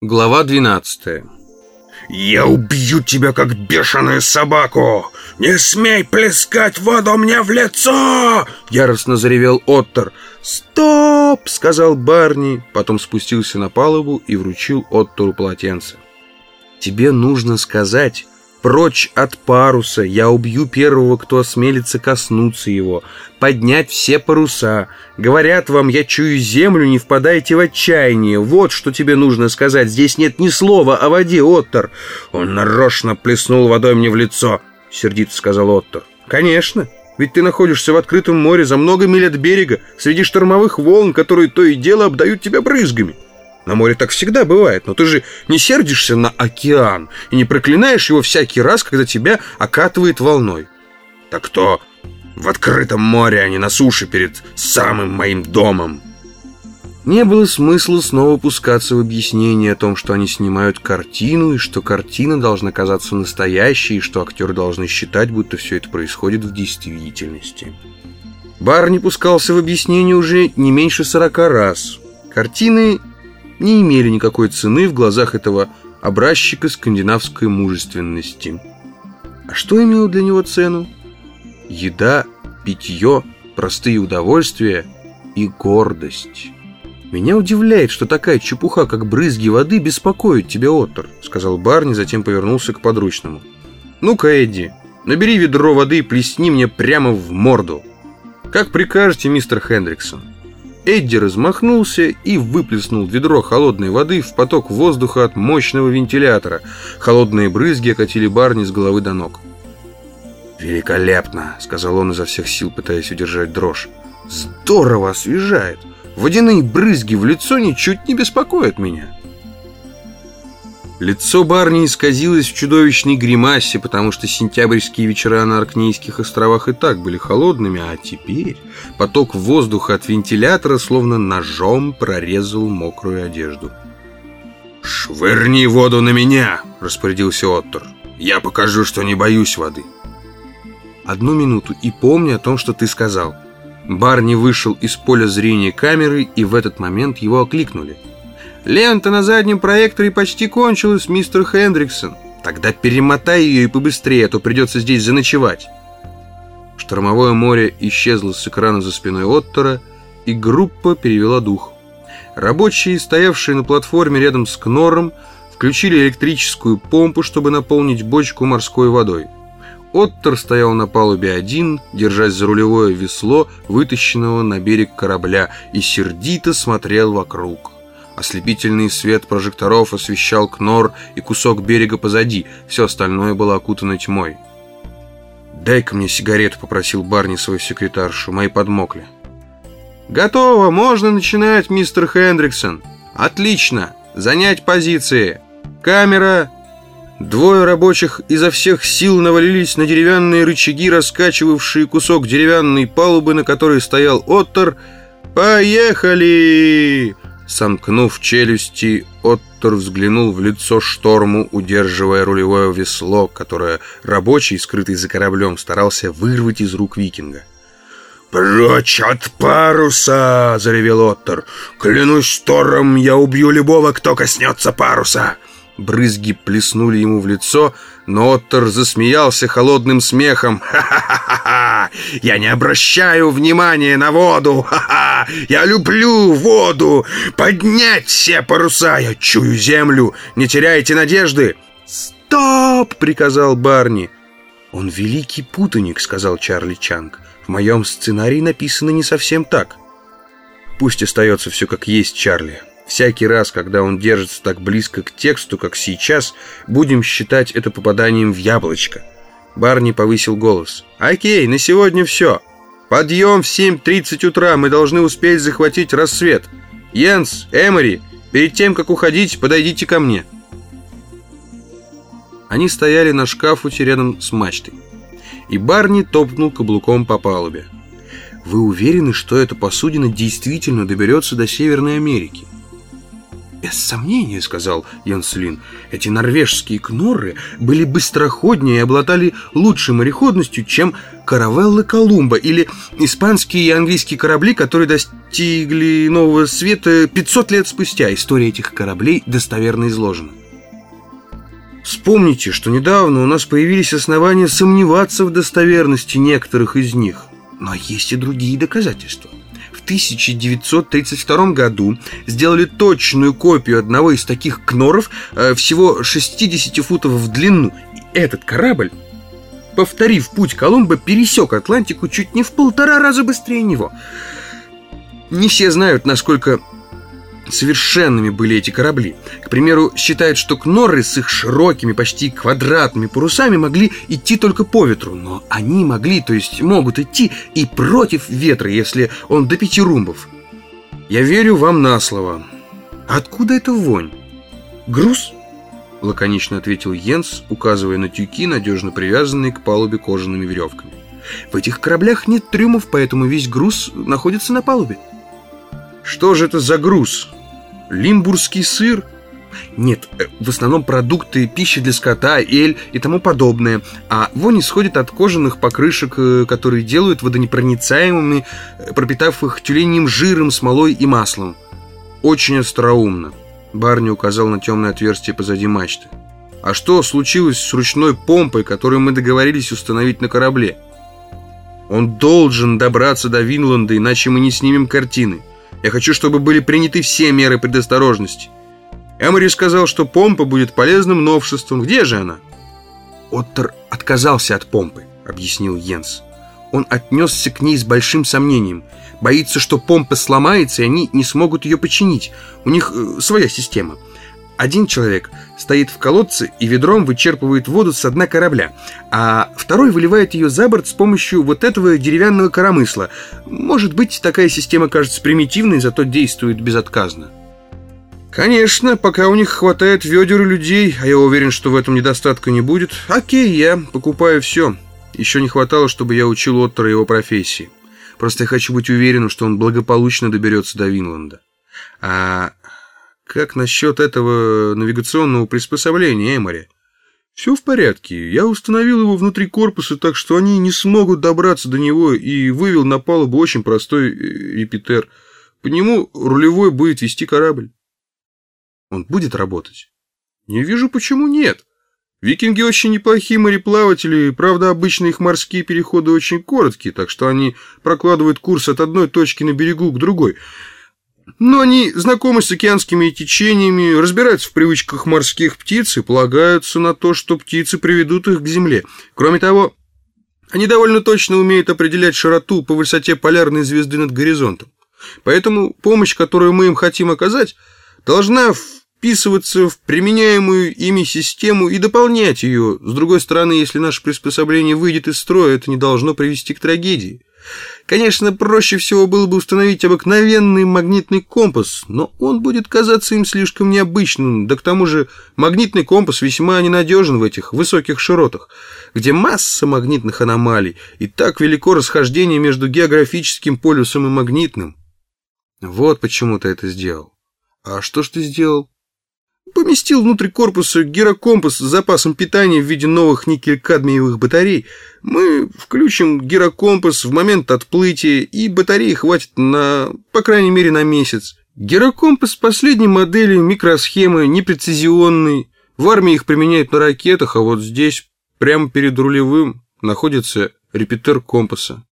Глава 12 «Я убью тебя, как бешеную собаку! Не смей плескать воду мне в лицо!» Яростно заревел Оттер. «Стоп!» — сказал Барни, потом спустился на палубу и вручил Оттору полотенце. «Тебе нужно сказать, Прочь от паруса, я убью первого, кто осмелится коснуться его. Поднять все паруса. Говорят вам, я чую землю, не впадайте в отчаяние. Вот что тебе нужно сказать. Здесь нет ни слова о воде, Оттер. Он нарочно плеснул водой мне в лицо, сердито сказал Оттер. Конечно. Ведь ты находишься в открытом море за много миль от берега, среди штормовых волн, которые то и дело обдают тебя брызгами. На море так всегда бывает, но ты же не сердишься на океан и не проклинаешь его всякий раз, когда тебя окатывает волной. Так кто в открытом море, а не на суше перед самым моим домом? Не было смысла снова пускаться в объяснение о том, что они снимают картину, и что картина должна казаться настоящей, и что актеры должны считать, будто все это происходит в действительности. Бар не пускался в объяснение уже не меньше сорока раз. Картины не имели никакой цены в глазах этого образчика скандинавской мужественности. А что имело для него цену? Еда, питье, простые удовольствия и гордость. «Меня удивляет, что такая чепуха, как брызги воды, беспокоит тебя, Оттер», сказал Барни, затем повернулся к подручному. «Ну-ка, Эдди, набери ведро воды и плесни мне прямо в морду». «Как прикажете, мистер Хендриксон». Эдди размахнулся и выплеснул ведро холодной воды в поток воздуха от мощного вентилятора. Холодные брызги окатили Барни с головы до ног. «Великолепно!» — сказал он изо всех сил, пытаясь удержать дрожь. «Здорово освежает! Водяные брызги в лицо ничуть не беспокоят меня!» Лицо Барни исказилось в чудовищной гримасе, потому что сентябрьские вечера на Аркнейских островах и так были холодными, а теперь поток воздуха от вентилятора словно ножом прорезал мокрую одежду. «Швырни воду на меня!» – распорядился Оттор. «Я покажу, что не боюсь воды». «Одну минуту и помни о том, что ты сказал». Барни вышел из поля зрения камеры, и в этот момент его окликнули – Лента на заднем проекторе почти кончилась, мистер Хендриксон. Тогда перемотай ее и побыстрее, а то придется здесь заночевать. Штормовое море исчезло с экрана за спиной Оттора, и группа перевела дух. Рабочие, стоявшие на платформе рядом с Кнором, включили электрическую помпу, чтобы наполнить бочку морской водой. Оттер стоял на палубе один, держась за рулевое весло, вытащенного на берег корабля, и сердито смотрел вокруг. Ослепительный свет прожекторов освещал Кнор и кусок берега позади, все остальное было окутано тьмой. «Дай-ка мне сигарету», — попросил Барни свою секретаршу, мои подмокли. «Готово, можно начинать, мистер Хендриксон. Отлично, занять позиции. Камера...» Двое рабочих изо всех сил навалились на деревянные рычаги, раскачивавшие кусок деревянной палубы, на которой стоял Оттер. «Поехали!» Сомкнув челюсти, Оттор взглянул в лицо шторму, удерживая рулевое весло, которое рабочий, скрытый за кораблем, старался вырвать из рук викинга. «Прочь от паруса!» — заревел Оттор. «Клянусь Тором, я убью любого, кто коснется паруса!» Брызги плеснули ему в лицо, но Оттер засмеялся холодным смехом. «Ха-ха-ха! Я не обращаю внимания на воду! Ха-ха! Я люблю воду! Поднять все паруса! Я чую землю! Не теряйте надежды!» «Стоп!» — приказал Барни. «Он великий путаник», — сказал Чарли Чанг. «В моем сценарии написано не совсем так». «Пусть остается все как есть, Чарли. Всякий раз, когда он держится так близко к тексту, как сейчас, будем считать это попаданием в яблочко. Барни повысил голос. «Окей, на сегодня все. Подъем в 7.30 утра, мы должны успеть захватить рассвет. Йенс, Эмори, перед тем, как уходить, подойдите ко мне». Они стояли на шкафуте рядом с мачтой. И Барни топнул каблуком по палубе. «Вы уверены, что эта посудина действительно доберется до Северной Америки?» «Без сомнения», — сказал Янслин, — «эти норвежские кнорры были быстроходнее и обладали лучшей мореходностью, чем каравеллы Колумба или испанские и английские корабли, которые достигли нового света 500 лет спустя. История этих кораблей достоверно изложена». Вспомните, что недавно у нас появились основания сомневаться в достоверности некоторых из них. Но есть и другие доказательства. 1932 году сделали точную копию одного из таких кноров э, всего 60 футов в длину. И этот корабль, повторив путь Колумба, пересек Атлантику чуть не в полтора раза быстрее него. Не все знают, насколько совершенными были эти корабли. К примеру, считают, что кноры с их широкими, почти квадратными парусами могли идти только по ветру, но они могли, то есть могут идти и против ветра, если он до пяти румбов. Я верю вам на слово. Откуда эта вонь? Груз? Лаконично ответил Йенс, указывая на тюки, надежно привязанные к палубе кожаными веревками. В этих кораблях нет трюмов, поэтому весь груз находится на палубе. Что же это за груз? Лимбургский сыр? Нет, э, в основном продукты, пища для скота, эль и тому подобное. А вонь исходит от кожаных покрышек, э, которые делают водонепроницаемыми, э, пропитав их тюленьим жиром, смолой и маслом. Очень остроумно. Барни указал на темное отверстие позади мачты. А что случилось с ручной помпой, которую мы договорились установить на корабле? Он должен добраться до Винланда, иначе мы не снимем картины. Я хочу, чтобы были приняты все меры предосторожности. Эмори сказал, что помпа будет полезным новшеством. Где же она? Оттер отказался от помпы, объяснил Йенс. Он отнесся к ней с большим сомнением. Боится, что помпа сломается, и они не смогут ее починить. У них э, своя система. Один человек стоит в колодце и ведром вычерпывает воду с дна корабля, а второй выливает ее за борт с помощью вот этого деревянного коромысла. Может быть, такая система кажется примитивной, зато действует безотказно. Конечно, пока у них хватает ведер и людей, а я уверен, что в этом недостатка не будет, окей, я покупаю все. Еще не хватало, чтобы я учил Оттера его профессии. Просто я хочу быть уверенным, что он благополучно доберется до Винланда. А как насчет этого навигационного приспособления, Эмори? Все в порядке. Я установил его внутри корпуса, так что они не смогут добраться до него и вывел на палубу очень простой э, репетер. По нему рулевой будет вести корабль. Он будет работать? Не вижу, почему нет. Викинги очень неплохие мореплаватели, правда, обычно их морские переходы очень короткие, так что они прокладывают курс от одной точки на берегу к другой – но они знакомы с океанскими течениями, разбираются в привычках морских птиц и полагаются на то, что птицы приведут их к земле. Кроме того, они довольно точно умеют определять широту по высоте полярной звезды над горизонтом. Поэтому помощь, которую мы им хотим оказать, должна вписываться в применяемую ими систему и дополнять ее. С другой стороны, если наше приспособление выйдет из строя, это не должно привести к трагедии. Конечно, проще всего было бы установить обыкновенный магнитный компас, но он будет казаться им слишком необычным, да к тому же магнитный компас весьма ненадежен в этих высоких широтах, где масса магнитных аномалий, и так велико расхождение между географическим полюсом и магнитным. Вот почему ты это сделал. А что ж ты сделал? Поместил внутрь корпуса гирокомпас с запасом питания в виде новых никель-кадмиевых батарей. Мы включим гирокомпас в момент отплытия, и батареи хватит на, по крайней мере, на месяц. Гирокомпас последней модели, микросхемы, непрецизионный. В армии их применяют на ракетах, а вот здесь, прямо перед рулевым, находится репетер компаса.